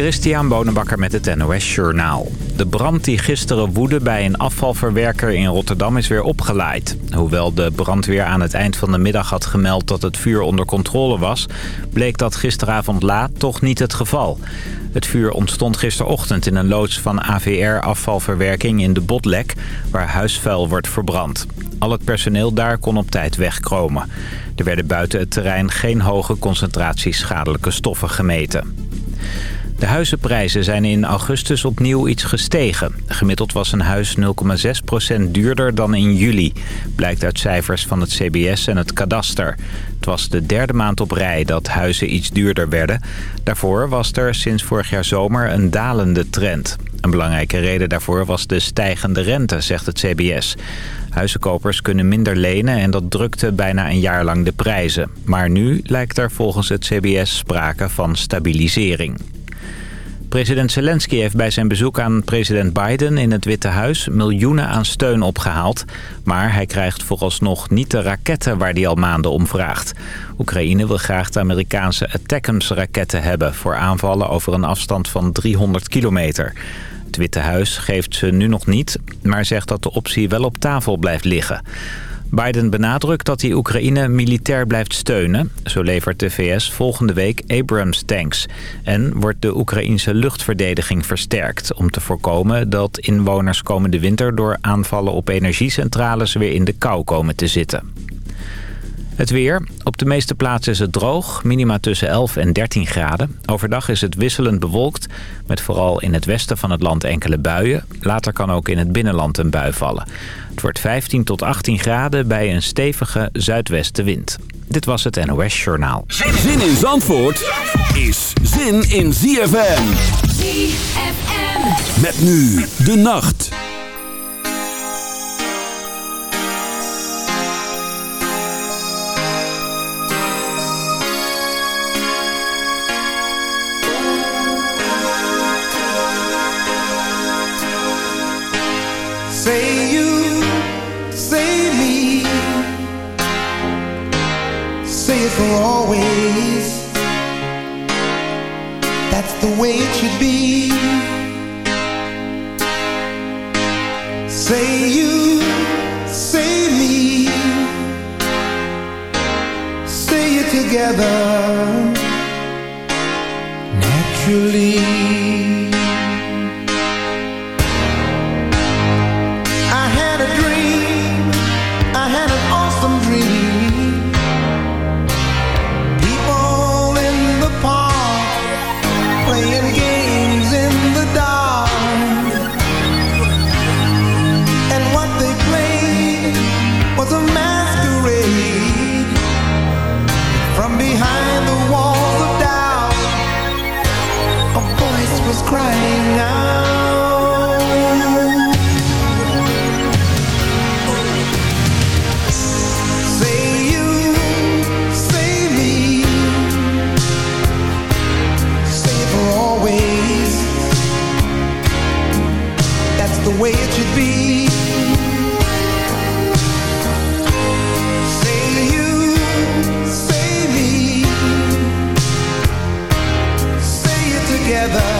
Christian Bonenbakker met het NOS Journaal. De brand die gisteren woedde bij een afvalverwerker in Rotterdam is weer opgeleid. Hoewel de brandweer aan het eind van de middag had gemeld dat het vuur onder controle was... bleek dat gisteravond laat toch niet het geval. Het vuur ontstond gisterochtend in een loods van AVR-afvalverwerking in de Botlek... waar huisvuil wordt verbrand. Al het personeel daar kon op tijd wegkomen. Er werden buiten het terrein geen hoge concentraties schadelijke stoffen gemeten. De huizenprijzen zijn in augustus opnieuw iets gestegen. Gemiddeld was een huis 0,6% duurder dan in juli. Blijkt uit cijfers van het CBS en het kadaster. Het was de derde maand op rij dat huizen iets duurder werden. Daarvoor was er sinds vorig jaar zomer een dalende trend. Een belangrijke reden daarvoor was de stijgende rente, zegt het CBS. Huizenkopers kunnen minder lenen en dat drukte bijna een jaar lang de prijzen. Maar nu lijkt er volgens het CBS sprake van stabilisering. President Zelensky heeft bij zijn bezoek aan president Biden in het Witte Huis miljoenen aan steun opgehaald. Maar hij krijgt vooralsnog niet de raketten waar hij al maanden om vraagt. Oekraïne wil graag de Amerikaanse Attackams-raketten hebben voor aanvallen over een afstand van 300 kilometer. Het Witte Huis geeft ze nu nog niet, maar zegt dat de optie wel op tafel blijft liggen. Biden benadrukt dat hij Oekraïne militair blijft steunen. Zo levert de VS volgende week Abrams-tanks. En wordt de Oekraïnse luchtverdediging versterkt... om te voorkomen dat inwoners komende winter... door aanvallen op energiecentrales weer in de kou komen te zitten. Het weer. Op de meeste plaatsen is het droog. Minima tussen 11 en 13 graden. Overdag is het wisselend bewolkt. Met vooral in het westen van het land enkele buien. Later kan ook in het binnenland een bui vallen. Het wordt 15 tot 18 graden bij een stevige zuidwestenwind. Dit was het NOS Journaal. Zin in Zandvoort is zin in ZFM. ZFM. Met nu de nacht. Together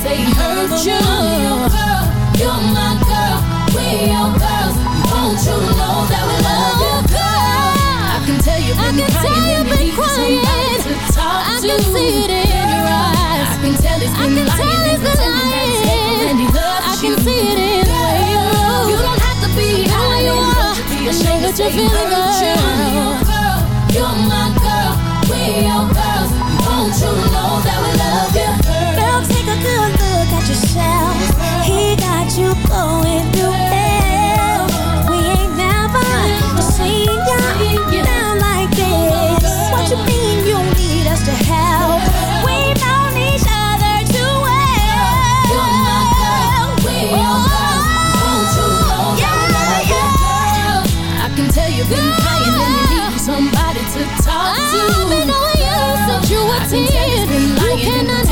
he hurt you. Girl, you're my girl, we your girls. Won't you know that we love you, girl? I can tell you've been I can tell crying you've been you need somebody crying. to talk I to. can see it in your eyes. I can tell he's I been can lying tell he's been pretending that he's faithful and he lying. loves I you. can see it in the way you look. You don't have to be How you Don't are. you be I know ashamed what you're feeling, girl. I'm your girl, you're my girl, we your girls. Won't you know that we love you, Girl, take a good look at yourself. He got you going through hell. We ain't never seen you down like this. What you mean you need us to help? We've known each other too well. You're my girl, we your girls. Won't you know we you, girl? I can tell you've been crying and you need somebody to talk to. I've been knowing you since you were I can tell he's 10. You cannot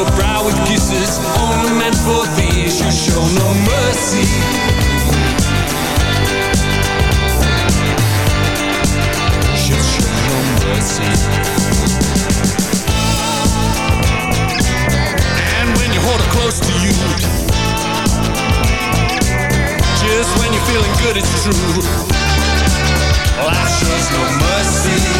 your brow with kisses Only meant for these You show no mercy. You show no mercy. And when you hold her close to you Just when you're feeling good it's true. Life shows no mercy.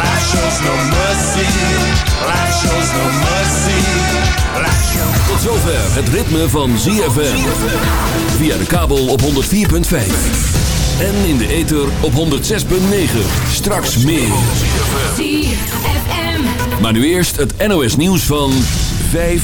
Life shows no mercy. Life shows no mercy. Life shows Tot zover het ritme van ZFM. Via de kabel op 104.5. En in de ether op 106.9. Straks meer. ZFM. Maar nu eerst het NOS nieuws van 5